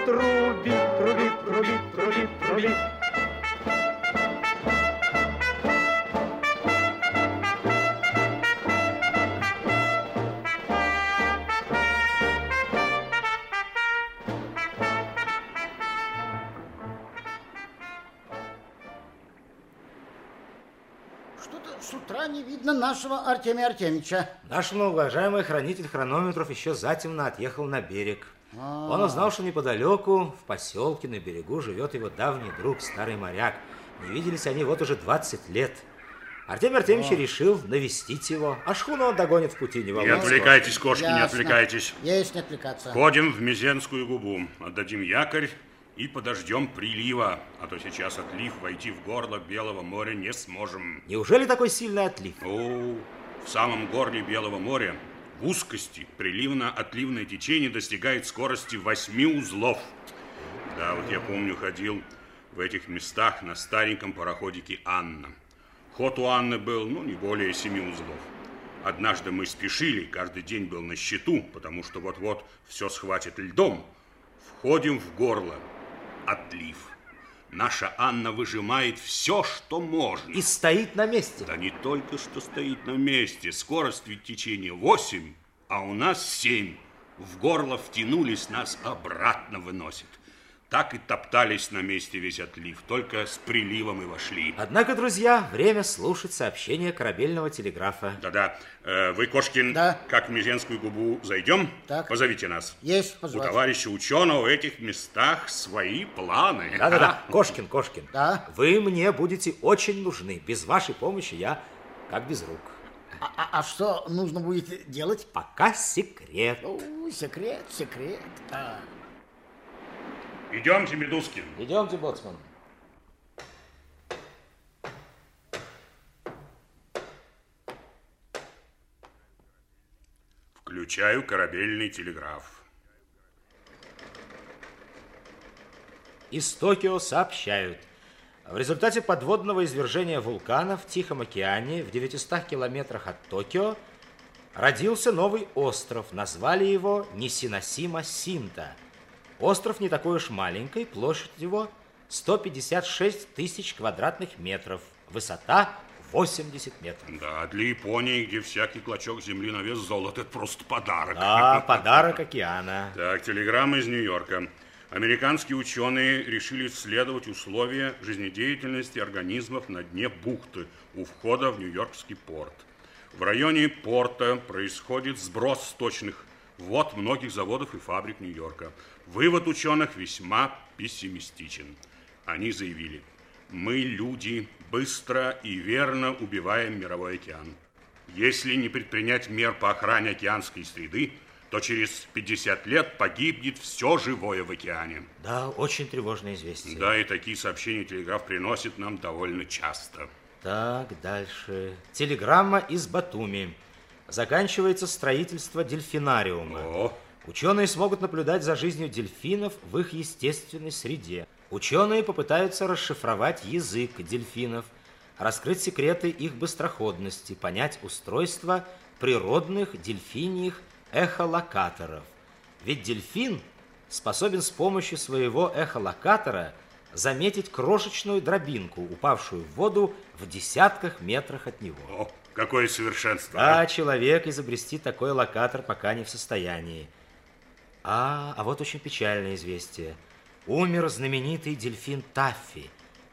трубит, трубит, трубит, трубит, трубит. Что-то с утра не видно нашего Артемия Артемьевича. Наш многоуважаемый хранитель хронометров еще затемно отъехал на берег. А. Он узнал, что неподалеку, в поселке на берегу, живет его давний друг, старый моряк. Не виделись они вот уже 20 лет. Артемий Артемьевич решил навестить его, а шхуну он догонит в пути, не Не волнуйся. отвлекайтесь, кошки, не Ясно. отвлекайтесь. Есть не отвлекаться. Ходим в Мезенскую губу, отдадим якорь и подождем прилива, а то сейчас отлив войти в горло Белого моря не сможем. Неужели такой сильный отлив? О, в самом горле Белого моря в узкости приливно-отливное течение достигает скорости 8 узлов. Да, вот я помню, ходил в этих местах на стареньком пароходике «Анна». Ход у Анны был, ну, не более 7 узлов. Однажды мы спешили, каждый день был на счету, потому что вот-вот все схватит льдом. Входим в горло. Отлив. Наша Анна выжимает все, что можно. И стоит на месте. Да не только что стоит на месте. Скорость ведь течения 8, а у нас 7. В горло втянулись, нас обратно выносит. Так и топтались на месте весь отлив, только с приливом и вошли. Однако, друзья, время слушать сообщение корабельного телеграфа. Да-да, Э, вы, Кошкин, Да. как в Меженскую губу зайдем, Так. позовите нас. Есть У позвать. товарища ученого в этих местах свои планы. Да-да-да, Кошкин, Кошкин. Да? Вы мне будете очень нужны. Без вашей помощи я как без рук. А, а- а что нужно будет делать? Пока секрет. О, секрет, секрет. А. Идемте, Медускин. Идемте, боцман. Включаю корабельный телеграф. Из Токио сообщают. В результате подводного извержения вулкана в Тихом океане в 900 километрах от Токио родился новый остров. Назвали его Нисиносима Синта. Остров не такой уж маленький, площадь его 156 тысяч квадратных метров, высота 80 метров. Да, для Японии, где всякий клочок земли на вес золота, это просто подарок. Да, подарок океана. Так, телеграмма из Нью-Йорка. Американские ученые решили исследовать условия жизнедеятельности организмов на дне бухты у входа в Нью-Йоркский порт. В районе порта происходит сброс сточных вод многих заводов и фабрик Нью-Йорка. Вывод ученых весьма пессимистичен. Они заявили, мы, люди, быстро и верно убиваем мировой океан. Если не предпринять мер по охране океанской среды, то через 50 лет погибнет все живое в океане. Да, очень тревожное известие. Да, и такие сообщения телеграф приносит нам довольно часто. Так, дальше. Телеграмма из Батуми. Заканчивается строительство дельфинариума. О, Ученые смогут наблюдать за жизнью дельфинов в их естественной среде. Ученые попытаются расшифровать язык дельфинов, раскрыть секреты их быстроходности, понять устройство природных дельфиньих эхолокаторов. Ведь дельфин способен с помощью своего эхолокатора заметить крошечную дробинку, упавшую в воду в десятках метрах от него. о, какое совершенство. а? А человек изобрести такой локатор пока не в состоянии. А, а вот очень печальное известие. Умер знаменитый дельфин Таффи.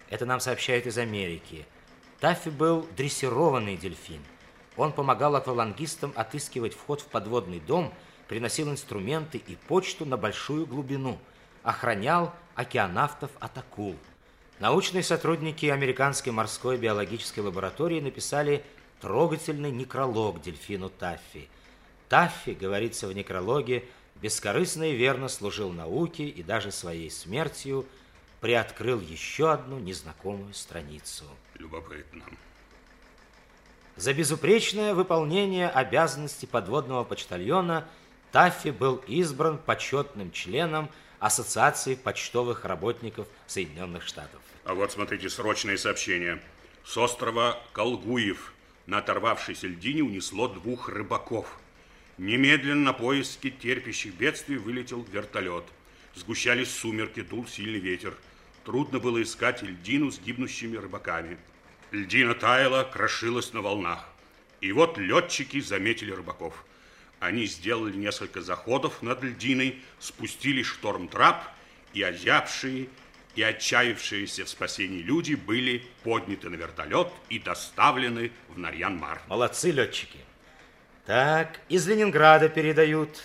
Это нам сообщают из Америки. Таффи был дрессированный дельфин. Он помогал аквалангистам отыскивать вход в подводный дом, приносил инструменты и почту на большую глубину, охранял океанавтов от акул. Научные сотрудники Американской морской биологической лаборатории написали трогательный некролог дельфину Таффи. Таффи, говорится в некрологе, бескорыстно и верно служил науке и даже своей смертью приоткрыл еще одну незнакомую страницу. Любопытно. За безупречное выполнение обязанностей подводного почтальона Таффи был избран почетным членом Ассоциации почтовых работников Соединенных Штатов. А вот смотрите, срочное сообщение. С острова Колгуев на оторвавшейся льдине унесло двух рыбаков. Немедленно на поиски терпящих бедствий вылетел вертолет. Сгущались сумерки, дул сильный ветер. Трудно было искать льдину с гибнущими рыбаками. Льдина таяла, крошилась на волнах. И вот летчики заметили рыбаков. Они сделали несколько заходов над льдиной, спустили шторм-трап, и озябшие, и отчаявшиеся в спасении люди были подняты на вертолет и доставлены в Нарьян-Мар. Молодцы летчики. Так, из Ленинграда передают.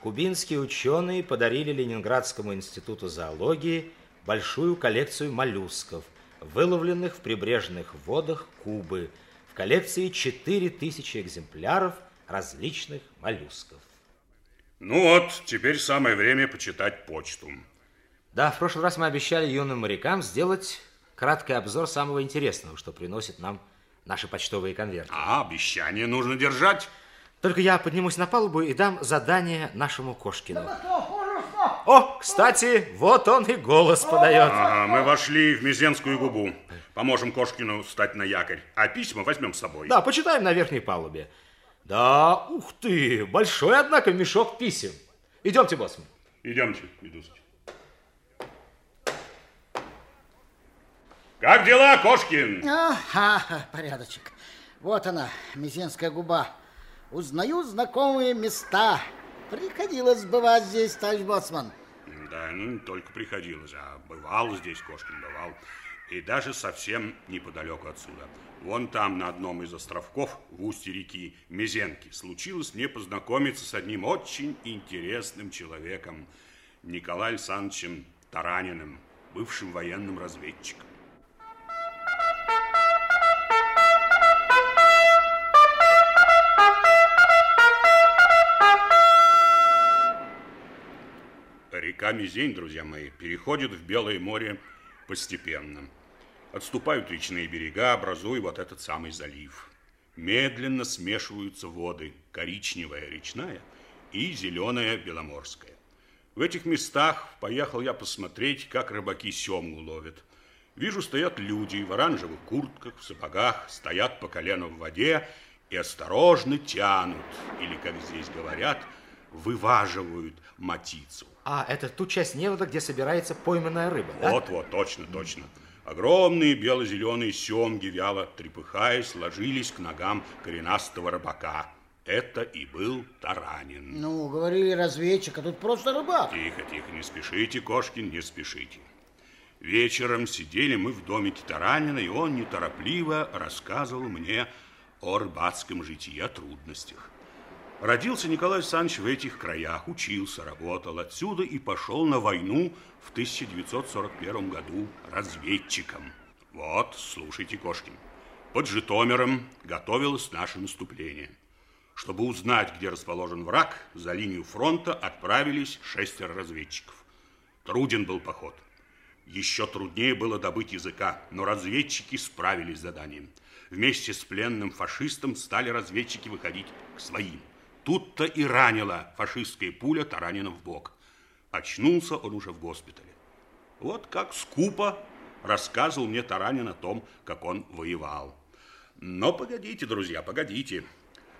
Кубинские ученые подарили Ленинградскому институту зоологии большую коллекцию моллюсков, выловленных в прибрежных водах Кубы. В коллекции 4000 экземпляров различных моллюсков. Ну вот, теперь самое время почитать почту. Да, в прошлый раз мы обещали юным морякам сделать краткий обзор самого интересного, что приносит нам наши почтовые конверты. А, обещание нужно держать. Только я поднимусь на палубу и дам задание нашему Кошкину. О, кстати, вот он и голос подает. Ага, мы вошли в Мизенскую губу. Поможем Кошкину встать на якорь, а письма возьмем с собой. Да, почитаем на верхней палубе. Да, ух ты, большой, однако, мешок писем. Идемте, боссман. Идемте, Медузочка. Как дела, Кошкин? Ага, порядочек. Вот она, Мизенская губа. Узнаю знакомые места. Приходилось бывать здесь, товарищ Боцман. Да, ну только приходилось, а бывал здесь, Кошкин бывал. И даже совсем неподалеку отсюда. Вон там, на одном из островков в устье реки Мезенки, случилось мне познакомиться с одним очень интересным человеком, Николаем Александровичем Тараниным, бывшим военным разведчиком. Река Мизень, друзья мои, переходит в Белое море постепенно. Отступают речные берега, образуя вот этот самый залив. Медленно смешиваются воды, коричневая речная и зеленая беломорская. В этих местах поехал я посмотреть, как рыбаки семгу ловят. Вижу, стоят люди в оранжевых куртках, в сапогах, стоят по колено в воде и осторожно тянут, или, как здесь говорят, вываживают матицу. А, это ту часть невода, где собирается пойманная рыба, да? Вот-вот, точно, точно. Огромные бело-зеленые семги, вяло трепыхаясь, ложились к ногам коренастого рыбака. Это и был Таранин. Ну, говорили разведчик, а тут просто рыбак. Тихо, тихо, не спешите, Кошкин, не спешите. Вечером сидели мы в домике Таранина, и он неторопливо рассказывал мне о рыбацком житии, о трудностях. Родился Николай Александрович в этих краях, учился, работал отсюда и пошел на войну в 1941 году разведчиком. Вот, слушайте, Кошкин. Под Житомиром готовилось наше наступление. Чтобы узнать, где расположен враг, за линию фронта отправились шестеро разведчиков. Труден был поход. Еще труднее было добыть языка, но разведчики справились с заданием. Вместе с пленным фашистом стали разведчики выходить к своим. Тут-то и ранила фашистская пуля Таранина в бок. Очнулся он уже в госпитале. Вот как скупо рассказывал мне Таранин о том, как он воевал. Но погодите, друзья, погодите.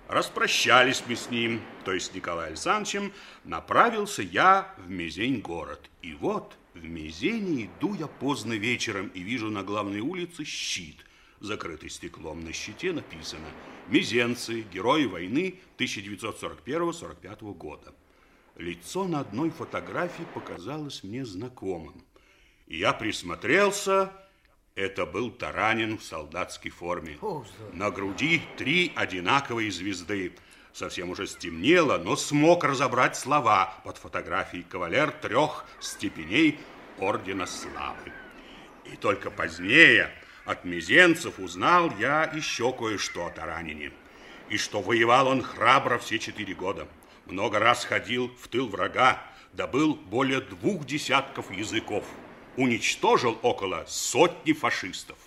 Распрощались мы с ним, то есть с Николаем Александровичем, направился я в Мезень город. И вот в Мезени иду я поздно вечером и вижу на главной улице щит, закрытый стеклом. На щите написано «Мезенцы, герои войны 1941-45 года». Лицо на одной фотографии показалось мне знакомым. Я присмотрелся, это был Таранин в солдатской форме. На груди три одинаковые звезды. Совсем уже стемнело, но смог разобрать слова под фотографией кавалер трех степеней Ордена Славы. И только позднее от мизенцев узнал я еще кое-что о Таранине. И что воевал он храбро все четыре года. много раз ходил в тыл врага, добыл более двух десятков языков, уничтожил около сотни фашистов.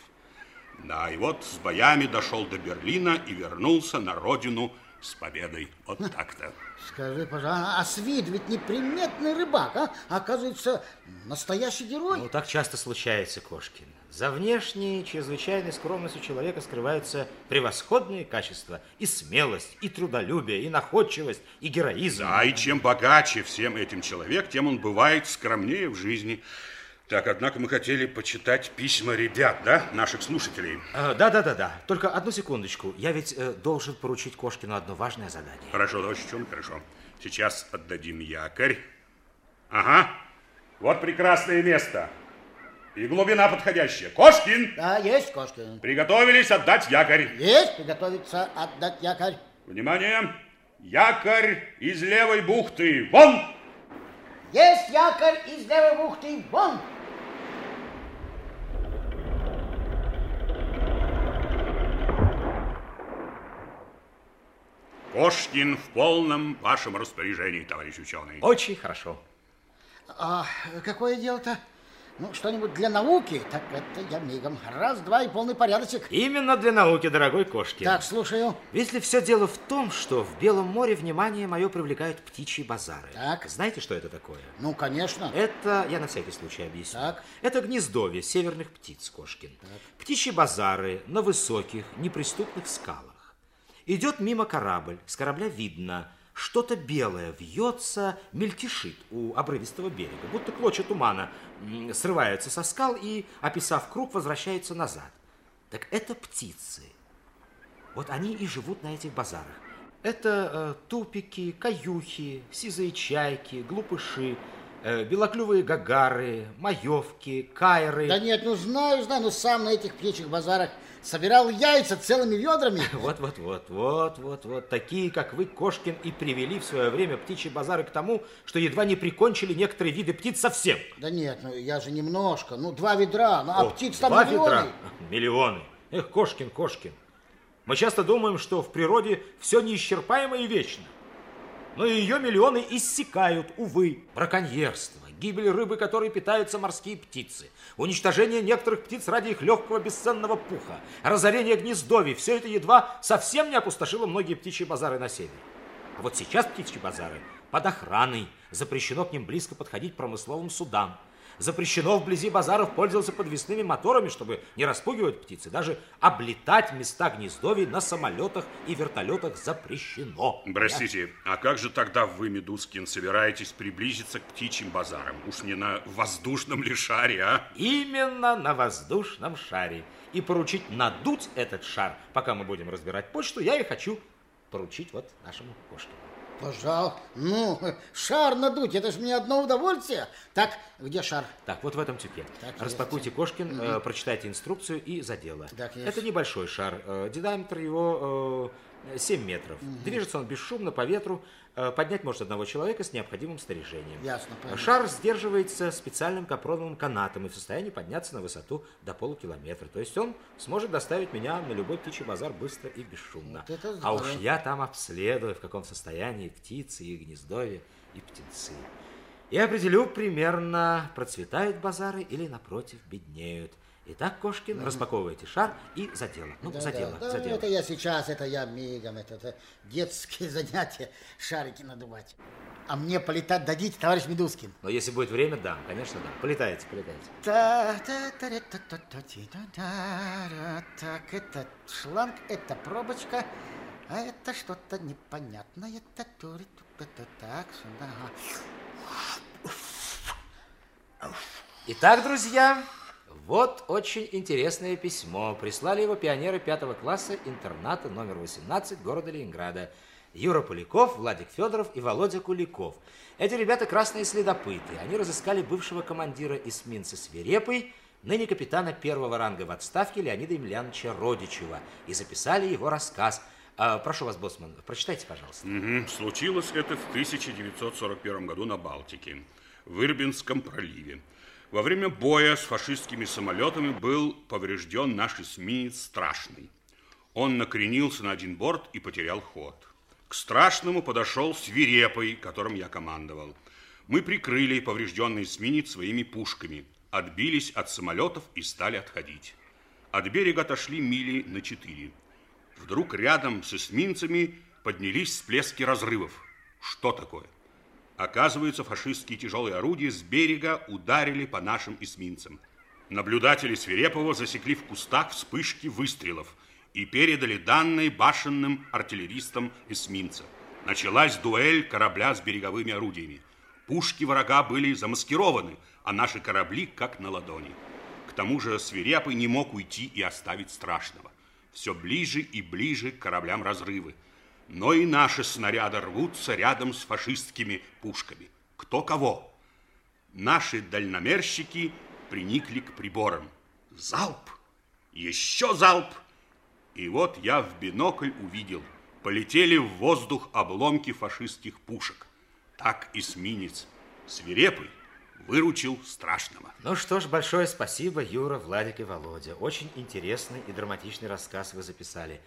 Да, и вот с боями дошел до Берлина и вернулся на родину с победой. Вот так-то. Скажи, пожалуйста, а с виду ведь неприметный рыбак, а? Оказывается, настоящий герой. Ну, так часто случается, Кошкин. За внешней, чрезвычайной скромностью человека скрываются превосходные качества. И смелость, и трудолюбие, и находчивость, и героизм. Да, и чем богаче всем этим человек, тем он бывает скромнее в жизни. Так, однако мы хотели почитать письма ребят, да, наших слушателей. А, да, да, да, да. Только одну секундочку. Я ведь э, должен поручить Кошкину одно важное задание. Хорошо, товарищ Чум, хорошо. Сейчас отдадим якорь. Ага, вот прекрасное место. И глубина подходящая. Кошкин! Да, есть, Кошкин. Приготовились отдать якорь. Есть, приготовиться отдать якорь. Внимание! Якорь из левой бухты. Вон! Есть якорь из левой бухты. Вон! Кошкин в полном вашем распоряжении, товарищ ученый. Очень хорошо. А какое дело-то? Ну, что-нибудь для науки? Так это я мигом. Раз, два и полный порядочек. Именно для науки, дорогой Кошкин. Так, слушаю. Если все дело в том, что в Белом море внимание мое привлекают птичьи базары. Так. Знаете, что это такое? Ну, конечно. Это, я на всякий случай объясню. Так. Это гнездовье северных птиц, Кошкин. Птичьи базары на высоких, неприступных скалах. Идет мимо корабль, с корабля видно, что-то белое вьется, мельтешит у обрывистого берега, будто клочья тумана срываются со скал и, описав круг, возвращаются назад. Так это птицы. Вот они и живут на этих базарах. Это э, тупики, каюхи, сизые чайки, глупыши, э, белоклювые гагары, маевки, кайры. Да нет, ну знаю, знаю, но сам на этих птичьих базарах собирал яйца целыми ведрами. Вот, вот, вот, вот, вот, вот. Такие, как вы, Кошкин, и привели в свое время птичьи базары к тому, что едва не прикончили некоторые виды птиц совсем. Да нет, ну я же немножко, ну два ведра, ну а О, птиц там два миллионы. ведра. Миллионы. Эх, Кошкин, Кошкин. Мы часто думаем, что в природе все неисчерпаемо и вечно. Но ее миллионы иссякают, увы. Браконьерство, гибель рыбы, которой питаются морские птицы, уничтожение некоторых птиц ради их легкого бесценного пуха, разорение гнездовий. Все это едва совсем не опустошило многие птичьи базары на севере. А вот сейчас птичьи базары под охраной. Запрещено к ним близко подходить промысловым судам. Запрещено вблизи базаров пользоваться подвесными моторами, чтобы не распугивать птицы. Даже облетать места гнездовий на самолетах и вертолетах запрещено. Простите, а как же тогда вы, Медускин, собираетесь приблизиться к птичьим базарам? Уж не на воздушном ли шаре, а? Именно на воздушном шаре. И поручить надуть этот шар, пока мы будем разбирать почту, я и хочу поручить вот нашему Кошкину. Пожалуйста. Ну, шар надуть, это же мне одно удовольствие. Так, где шар? Так, вот в этом тюке. Так, Распакуйте есть. Кошкин, э, прочитайте инструкцию и за дело. Так, есть. Это небольшой шар. э, диаметр его э, 7 метров. Движется он бесшумно по ветру. Э, поднять может одного человека с необходимым снаряжением. Ясно, понятно. Шар сдерживается специальным капроновым канатом и в состоянии подняться на высоту до полукилометра. То есть он сможет доставить меня на любой птичий базар быстро и бесшумно. Вот а уж я там обследую, в каком состоянии птицы, и гнездовья, и птенцы. И определю примерно, процветают базары или, напротив, беднеют. Итак, Кошкин, распаковывайте шар и за дело. Ну, Да, за да, дело, да, за дело. это я сейчас, это я мигом, это, это детские занятия, шарики надувать. А мне полетать дадите, товарищ Медускин? Но если будет время, да, конечно, да. Полетайте, полетайте. Так, это шланг, это пробочка, а это что-то непонятное. Так, сюда. Итак, друзья, вот очень интересное письмо. Прислали его пионеры пятого класса интерната номер 18 города Ленинграда. Юра Поляков, Владик Федоров и Володя Куликов. Эти ребята красные следопыты. Они разыскали бывшего командира эсминца Свирепый, ныне капитана первого ранга в отставке Леонида Емельяновича Родичева, и записали его рассказ. А, прошу вас, боссман, прочитайте, пожалуйста. Мгм. Случилось это в 1941 году на Балтике, в Ирбинском проливе. Во время боя с фашистскими самолетами был поврежден наш эсминец Страшный. Он накренился на один борт и потерял ход. К страшному подошел свирепый, которым я командовал. Мы прикрыли поврежденный эсминец своими пушками, отбились от самолетов и стали отходить. От берега отошли мили на четыре. Вдруг рядом с эсминцами поднялись всплески разрывов. Что такое? Оказывается, фашистские тяжелые орудия с берега ударили по нашим эсминцам. Наблюдатели Свирепова засекли в кустах вспышки выстрелов и передали данные башенным артиллеристам эсминца. Началась дуэль корабля с береговыми орудиями. Пушки врага были замаскированы, а наши корабли как на ладони. К тому же Свирепый не мог уйти и оставить страшного. Все ближе и ближе к кораблям разрывы. Но и наши снаряды рвутся рядом с фашистскими пушками. Кто кого? Наши дальномерщики приникли к приборам. Залп! Еще залп! И вот я в бинокль увидел. Полетели в воздух обломки фашистских пушек. Так эсминец свирепый выручил страшного. Ну что ж, большое спасибо, Юра, Владик и Володя. Очень интересный и драматичный рассказ вы записали.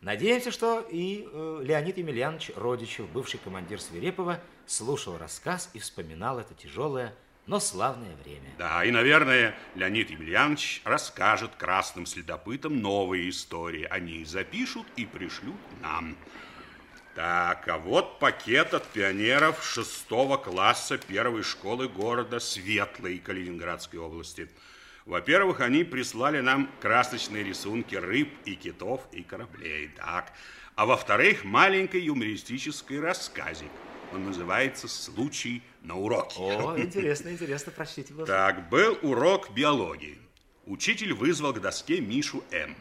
Надеемся, что и э, Леонид Емельянович Родичев, бывший командир Свирепова, слушал рассказ и вспоминал это тяжелое, но славное время. Да, и, наверное, Леонид Емельянович расскажет красным следопытам новые истории. Они их запишут и пришлют нам. Так, а вот пакет от пионеров шестого класса первой школы города Светлой Калининградской области. Во-первых, они прислали нам красочные рисунки рыб и китов и кораблей, так. А во-вторых, маленький юмористический рассказик. Он называется «Случай на уроке». О, интересно, интересно, прочтите. Так, был урок биологии. Учитель вызвал к доске Мишу М.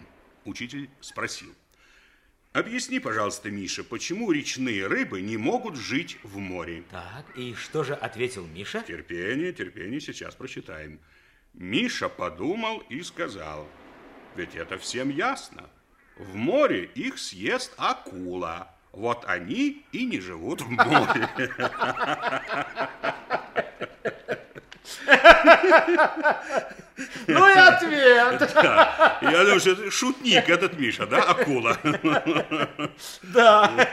Учитель спросил. Объясни, пожалуйста, Миша, почему речные рыбы не могут жить в море? Так, и что же ответил Миша? Терпение, терпение, сейчас прочитаем. Миша подумал и сказал, ведь это всем ясно. В море их съест акула. Вот они и не живут в море. Ну и ответ. Да. Я думаю, что это шутник этот Миша, да, акула? Да,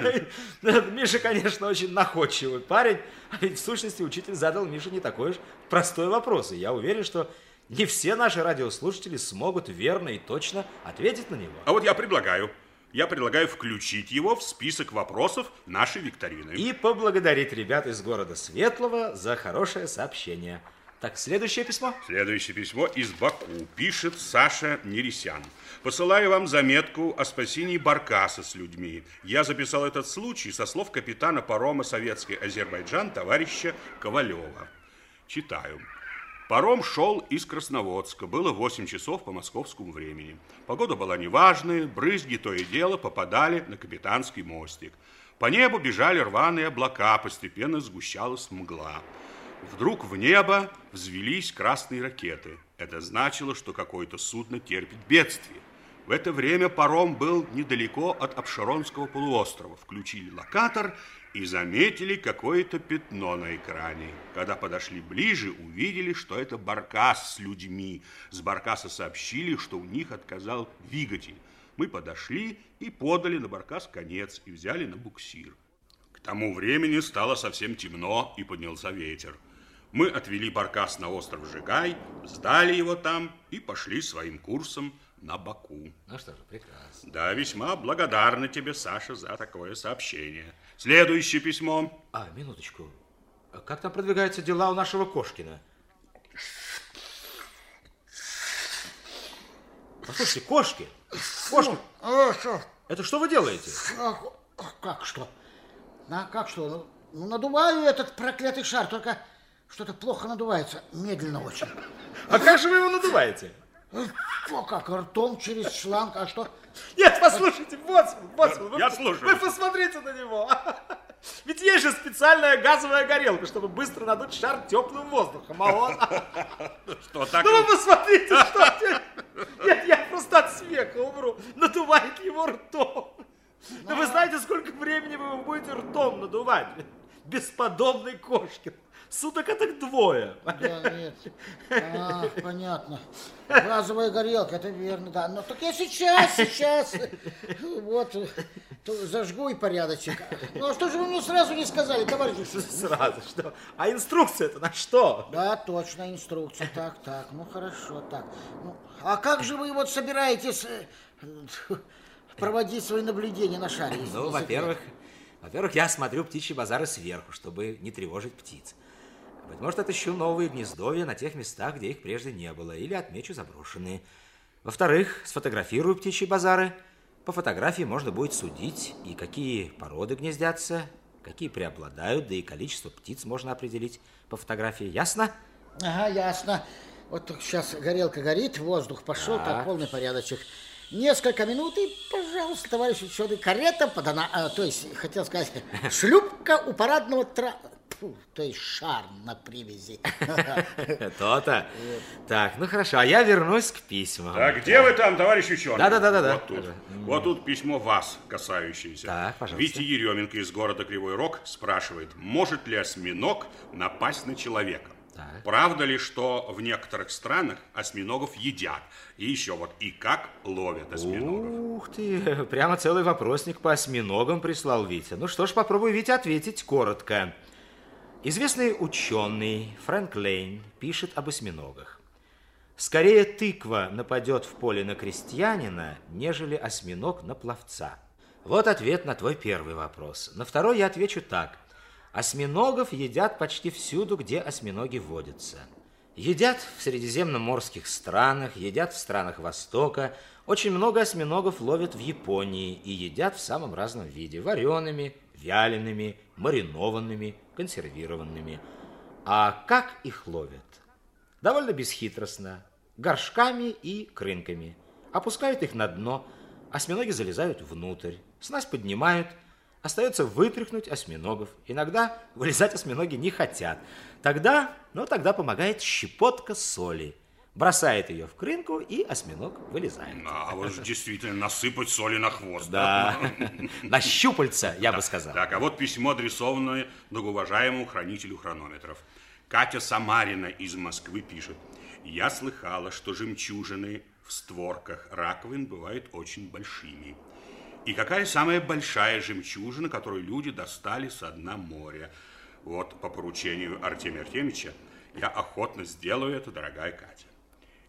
Миша, конечно, очень находчивый парень, а ведь в сущности учитель задал Мише не такой уж простой вопрос, и я уверен, что не все наши радиослушатели смогут верно и точно ответить на него. А вот я предлагаю, я предлагаю включить его в список вопросов нашей викторины. И поблагодарить ребят из города Светлого за хорошее сообщение. Так, следующее письмо. Следующее письмо из Баку. Пишет Саша Нересян. Посылаю вам заметку о спасении Баркаса с людьми. Я записал этот случай со слов капитана парома советской Азербайджан товарища Ковалева. Читаю. Паром шел из Красноводска. Было 8 часов по московскому времени. Погода была неважная, брызги то и дело попадали на капитанский мостик. По небу бежали рваные облака, постепенно сгущалась мгла. Вдруг в небо взвелись красные ракеты. Это значило, что какое-то судно терпит бедствие. В это время паром был недалеко от Обширонского полуострова. Включили локатор и заметили какое-то пятно на экране. Когда подошли ближе, увидели, что это баркас с людьми. С баркаса сообщили, что у них отказал двигатель. Мы подошли и подали на баркас конец и взяли на буксир. К тому времени стало совсем темно и поднялся ветер. Мы отвели баркас на остров Жигай, сдали его там и пошли своим курсом на Баку. Ну что же, прекрасно. Да, весьма благодарны тебе, Саша, за такое сообщение. Следующее письмо. А, минуточку. А Как там продвигаются дела у нашего Кошкина? Послушайте, Кошки, что? это что вы делаете? Ах, Как что? На, как что? Ну, Ну, надуваю этот проклятый шар, только что-то плохо надувается, медленно очень. А как же вы его надуваете? Что, как, ртом через шланг, а что? Нет, послушайте, боцман, боцман, вы, Я слушаю. вы посмотрите на него. Ведь есть же специальная газовая горелка, чтобы быстро надуть шар теплым воздухом. А он... Что так? Ну вы посмотрите, что... Нет, я просто от смеха умру. Надувает его ртом. Да вы знаете, сколько времени вы будете ртом надувать? Бесподобный Кошкин. Суток это двое. Да, нет. А, понятно. Газовая горелка, это верно, да. Ну, так я сейчас, сейчас. Вот, зажгу и порядочек. Ну, а что же вы мне сразу не сказали, товарищ? Сразу, что? А инструкция-то на что? Да, точно, инструкция. Так, так, ну, хорошо, так. Ну, а как же вы вот собираетесь э, проводить свои наблюдения на шаре? Ну, во-первых, во-первых, я смотрю птичьи базары сверху, чтобы не тревожить птиц. Быть может, отыщу новые гнездовья на тех местах, где их прежде не было, или отмечу заброшенные. Во-вторых, сфотографирую птичьи базары. По фотографии можно будет судить, и какие породы гнездятся, какие преобладают, да и количество птиц можно определить по фотографии. Ясно? Ага, ясно. Вот сейчас горелка горит, воздух пошел, Так. так, полный порядочек. Несколько минут и, пожалуйста, товарищ ученый, карета подана, а, то есть, хотел сказать, шлюпка у парадного тра... Фу, то есть шар на привязи. То-то. Так, ну хорошо, а я вернусь к письмам. Так, где вы там, товарищ ученый? Да-да-да-да-да. Вот тут. Вот тут письмо вас касающееся. Так, пожалуйста. Витя Еременко из города Кривой Рог спрашивает, может ли осьминог напасть на человека? Так. Правда ли, что в некоторых странах осьминогов едят? И еще вот, и как ловят осьминогов? Ух ты, прямо целый вопросник по осьминогам прислал Витя. Ну что ж, попробуй, Витя, ответить коротко. Известный ученый Фрэнк Лейн пишет об осьминогах. Скорее тыква нападет в поле на крестьянина, нежели осьминог на пловца. Вот ответ на твой первый вопрос. На второй я отвечу так. Осьминогов едят почти всюду, где осьминоги водятся. Едят в средиземноморских странах, едят в странах Востока. Очень много осьминогов ловят в Японии и едят в самом разном виде. Вареными, вялеными, маринованными, консервированными. А как их ловят? Довольно бесхитростно. Горшками и крынками. Опускают их на дно. Осьминоги залезают внутрь. Снасть поднимают. Остается вытряхнуть осьминогов. Иногда вылезать осьминоги не хотят. Тогда, ну тогда помогает щепотка соли. Бросает ее в крынку, и осьминог вылезает. А вот же действительно насыпать соли на хвост. Да, на щупальца, я бы сказал. Так, а вот письмо, адресованное многоуважаемому хранителю хронометров. Катя Самарина из Москвы пишет. Я слыхала, что жемчужины в створках раковин бывают очень большими. И какая самая большая жемчужина, которую люди достали со дна моря? Вот по поручению Артемия Артемьевича я охотно сделаю это, дорогая Катя.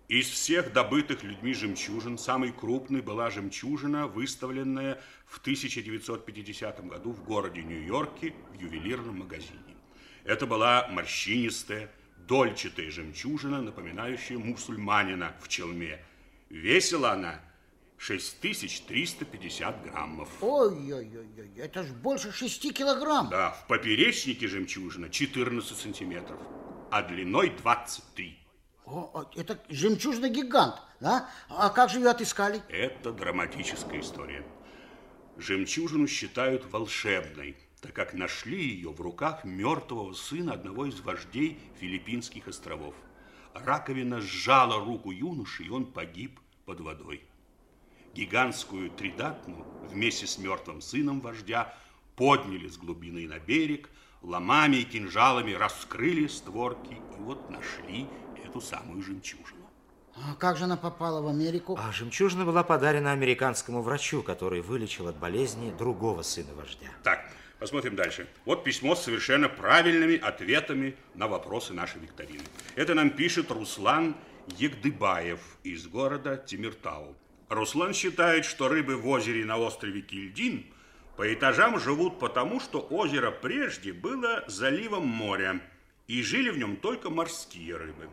Из всех добытых людьми жемчужин самой крупной была жемчужина, выставленная в 1950 году в городе Нью-Йорке в ювелирном магазине. Это была морщинистая, дольчатая жемчужина, напоминающая мусульманина в челме. Весила она 6350 граммов. Ой-ой-ой, это ж больше шести килограмм. Да, в поперечнике жемчужина 14 сантиметров, а длиной 23. Это жемчужный гигант, да? А как же ее отыскали? Это драматическая история. Жемчужину считают волшебной, так как нашли ее в руках мертвого сына одного из вождей Филиппинских островов. Раковина сжала руку юноши, и он погиб под водой. Гигантскую тридатну вместе с мертвым сыном вождя подняли с глубины на берег, ломами и кинжалами раскрыли створки, и вот нашли эту самую жемчужину. А как же она попала в Америку? А жемчужина была подарена американскому врачу, который вылечил от болезни другого сына вождя. Так, посмотрим дальше. Вот письмо с совершенно правильными ответами на вопросы нашей викторины. Это нам пишет Руслан Егдыбаев из города Тимиртау. Руслан считает, что рыбы в озере на острове Кильдин по этажам живут потому, что озеро прежде было заливом моря, и жили в нем только морские рыбы.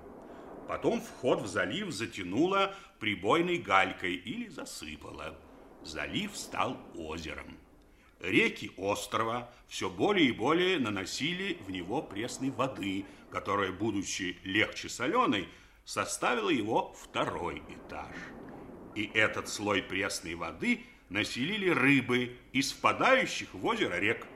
Потом вход в залив затянуло прибойной галькой или засыпало. Залив стал озером. Реки острова все более и более наносили в него пресной воды, которая, будучи легче соленой, составила его второй этаж. И этот слой пресной воды населили рыбы из впадающих в озеро рек.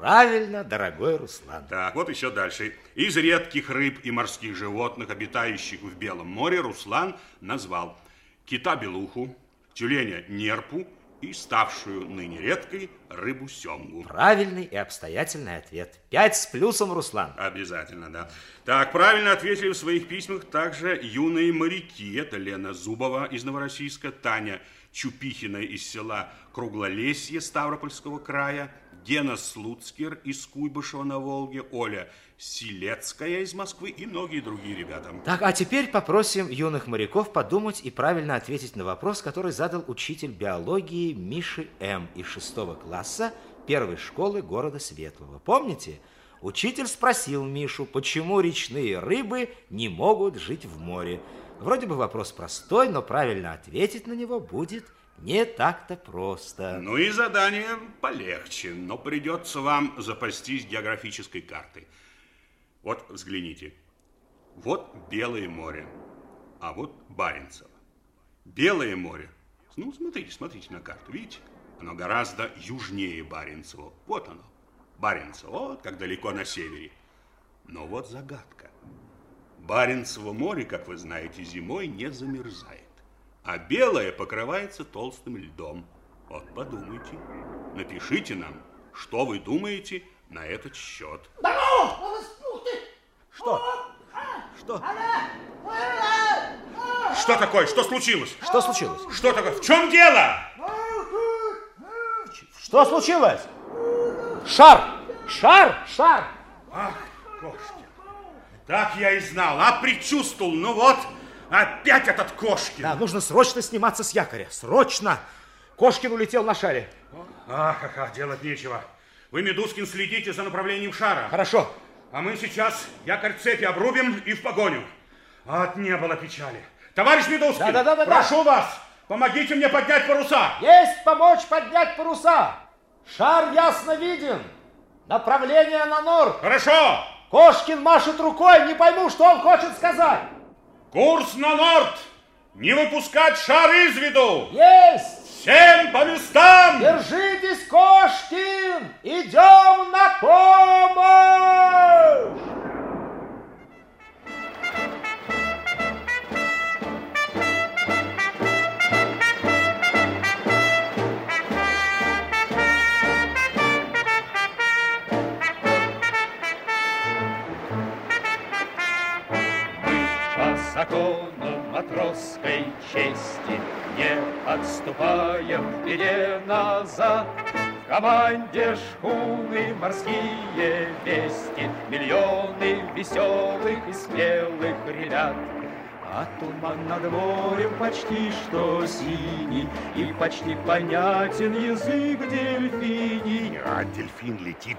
Правильно, дорогой Руслан. Так, вот еще дальше. Из редких рыб и морских животных, обитающих в Белом море, Руслан назвал кита-белуху, тюленя нерпу и ставшую ныне редкой рыбу семгу. Правильный и обстоятельный ответ. Пять с плюсом, Руслан. Обязательно, да. Так, правильно ответили в своих письмах также юные моряки. Это Лена Зубова из Новороссийска, Таня Чупихина из села Круглолесье Ставропольского края, Гена Слуцкер из Куйбышева на Волге, Оля Силецкая из Москвы и многие другие ребята. Так, а теперь попросим юных моряков подумать и правильно ответить на вопрос, который задал учитель биологии Миши М. из шестого класса первой школы города Светлого. Помните? Учитель спросил Мишу, почему речные рыбы не могут жить в море. Вроде бы вопрос простой, но правильно ответить на него будет не так-то просто. Ну и задание полегче, но придется вам запастись географической картой. Вот взгляните. Вот Белое море, а вот Баренцево. Белое море. Ну, смотрите, смотрите на карту. Видите? Оно гораздо южнее Баренцева. Вот оно. Баренцево, вот как далеко на севере. Но вот загадка. Баренцево море, как вы знаете, зимой не замерзает, а белое покрывается толстым льдом. Вот подумайте, напишите нам, что вы думаете на этот счет. Что? Что? Что такое? Что случилось? Что случилось? Что такое? В чем дело? Что случилось? Шар! Шар! Шар! Ах, Кошкин. Так я и знал, а предчувствовал. Ну вот, опять этот Кошкин. Да, нужно срочно сниматься с якоря. Срочно! Кошкин улетел на шаре. Ах, ах, ах, делать нечего. Вы, Медускин, следите за направлением шара. Хорошо. А мы сейчас якорь цепи обрубим и в погоню. От не было печали. Товарищ Медускин, Да-да-да-да-да. прошу вас, помогите мне поднять паруса. Есть помочь поднять паруса. Шар ясно виден. Направление на норд. Хорошо. Кошкин машет рукой, не пойму, что он хочет сказать. Курс на норд. Не выпускать шар из виду. Есть! Всем по местам. Держитесь, Кошкин! Идем на помощь! По закону матросской чести Не отступаем в беде назад. В команде шхуны морские вести, Миллионы веселых и смелых ребят. А туман над морем почти что синий, И почти понятен язык дельфиний. А дельфин летит.